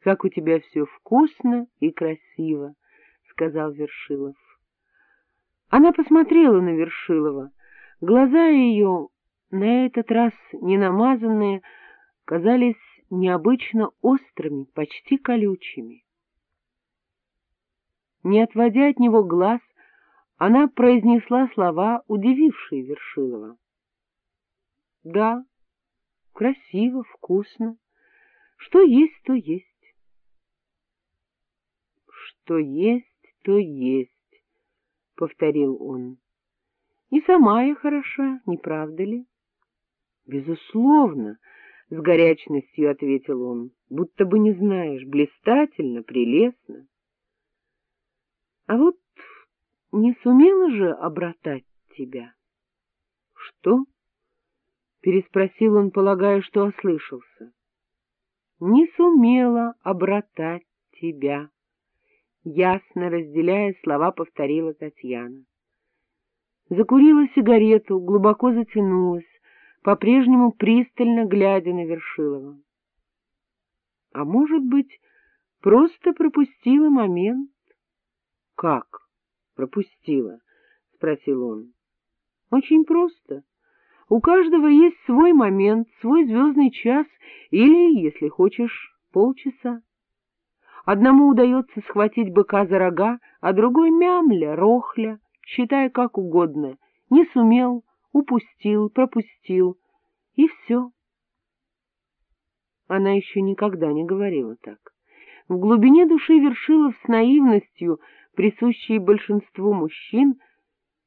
— Как у тебя все вкусно и красиво, — сказал Вершилов. Она посмотрела на Вершилова. Глаза ее, на этот раз не намазанные, казались необычно острыми, почти колючими. Не отводя от него глаз, она произнесла слова, удивившие Вершилова. — Да, красиво, вкусно. Что есть, то есть. — Что есть, то есть, — повторил он. — И сама я хороша, не правда ли? — Безусловно, — с горячностью ответил он, — будто бы не знаешь, блистательно, прелестно. А вот не сумела же обратать тебя? — Что? — переспросил он, полагая, что ослышался. — Не сумела обратать тебя. Ясно разделяя слова, повторила Татьяна. Закурила сигарету, глубоко затянулась, по-прежнему пристально глядя на Вершилова. А может быть, просто пропустила момент? — Как пропустила? — спросил он. — Очень просто. У каждого есть свой момент, свой звездный час или, если хочешь, полчаса. Одному удается схватить быка за рога, а другой мямля, рохля, считая как угодно, не сумел, упустил, пропустил, и все. Она еще никогда не говорила так. В глубине души Вершилов с наивностью, присущей большинству мужчин,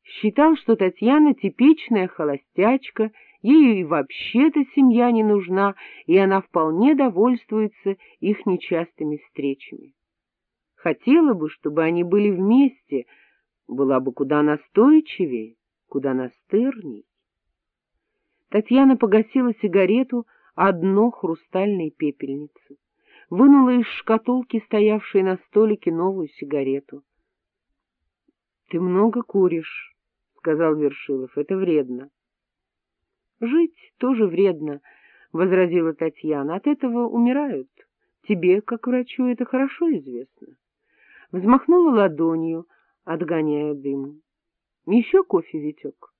считал, что Татьяна типичная холостячка, ей и вообще-то семья не нужна, и она вполне довольствуется их нечастыми встречами. Хотела бы, чтобы они были вместе, была бы куда настойчивее, куда настырней. Татьяна погасила сигарету о хрустальной пепельницы, вынула из шкатулки, стоявшей на столике, новую сигарету. — Ты много куришь, — сказал Вершилов, — это вредно. — Жить тоже вредно, — возразила Татьяна, — от этого умирают. Тебе, как врачу, это хорошо известно. Взмахнула ладонью, отгоняя дым. — Еще кофе, Витек?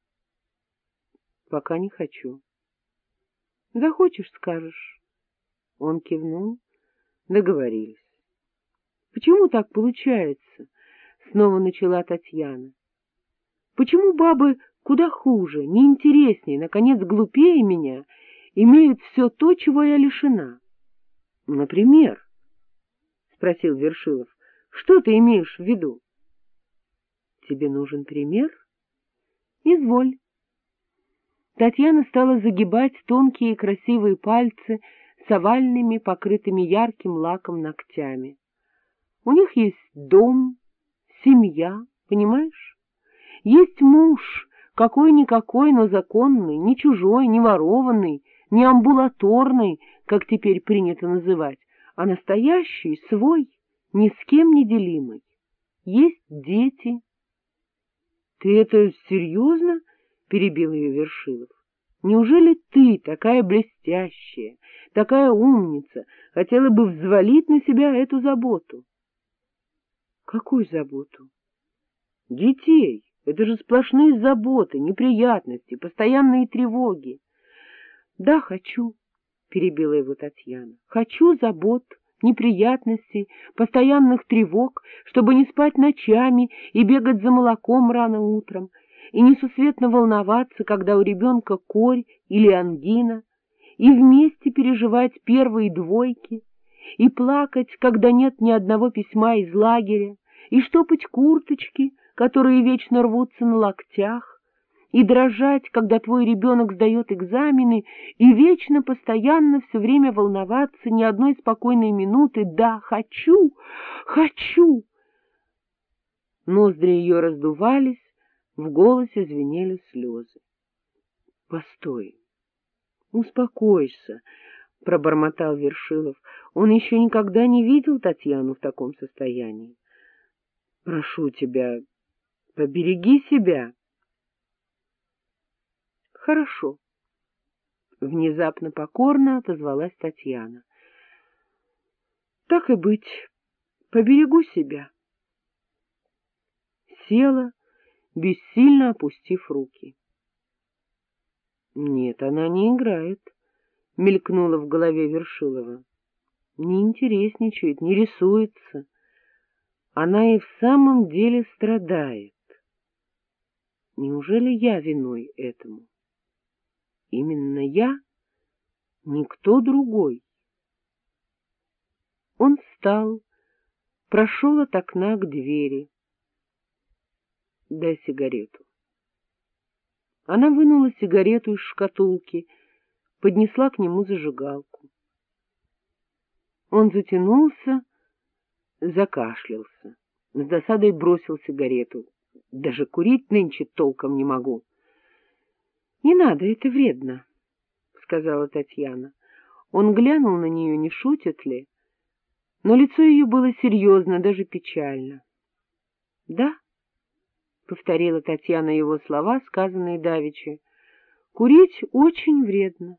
Пока не хочу. Захочешь, скажешь. Он кивнул. Договорились. Почему так получается? Снова начала Татьяна. Почему бабы куда хуже, неинтереснее, наконец, глупее меня, имеют все то, чего я лишена? — Например? — спросил Вершилов. — Что ты имеешь в виду? — Тебе нужен пример? — Изволь. Татьяна стала загибать тонкие красивые пальцы с овальными, покрытыми ярким лаком ногтями. У них есть дом, семья, понимаешь? Есть муж, какой-никакой, но законный, не чужой, не ворованный, не амбулаторный, как теперь принято называть, а настоящий, свой, ни с кем не делимый. Есть дети. — Ты это серьезно? — перебил ее Вершилов. — Неужели ты, такая блестящая, такая умница, хотела бы взвалить на себя эту заботу? — Какую заботу? — Детей. Это же сплошные заботы, неприятности, постоянные тревоги. — Да, хочу, — перебила его Татьяна. — Хочу забот, неприятностей, постоянных тревог, чтобы не спать ночами и бегать за молоком рано утром, и несусветно волноваться, когда у ребенка корь или ангина, и вместе переживать первые двойки, и плакать, когда нет ни одного письма из лагеря, и штопать курточки, которые вечно рвутся на локтях, и дрожать, когда твой ребенок сдает экзамены, и вечно, постоянно, все время волноваться ни одной спокойной минуты «да, хочу, хочу». Ноздри ее раздувались, в голосе звенели слезы. — Постой, успокойся, — пробормотал Вершилов. Он еще никогда не видел Татьяну в таком состоянии. — Прошу тебя, побереги себя. — Хорошо. Внезапно покорно отозвалась Татьяна. — Так и быть, поберегу себя. Села, бессильно опустив руки. — Нет, она не играет, — мелькнула в голове Вершилова. — Не интересничает, не рисуется. Она и в самом деле страдает. Неужели я виной этому? Именно я, никто другой. Он встал, прошел от окна к двери. — Дай сигарету. Она вынула сигарету из шкатулки, поднесла к нему зажигалку. Он затянулся, закашлялся, с досадой бросил сигарету. Даже курить нынче толком не могу. — Не надо, это вредно, — сказала Татьяна. Он глянул на нее, не шутит ли, но лицо ее было серьезно, даже печально. — Да, — повторила Татьяна его слова, сказанные давеча, — курить очень вредно.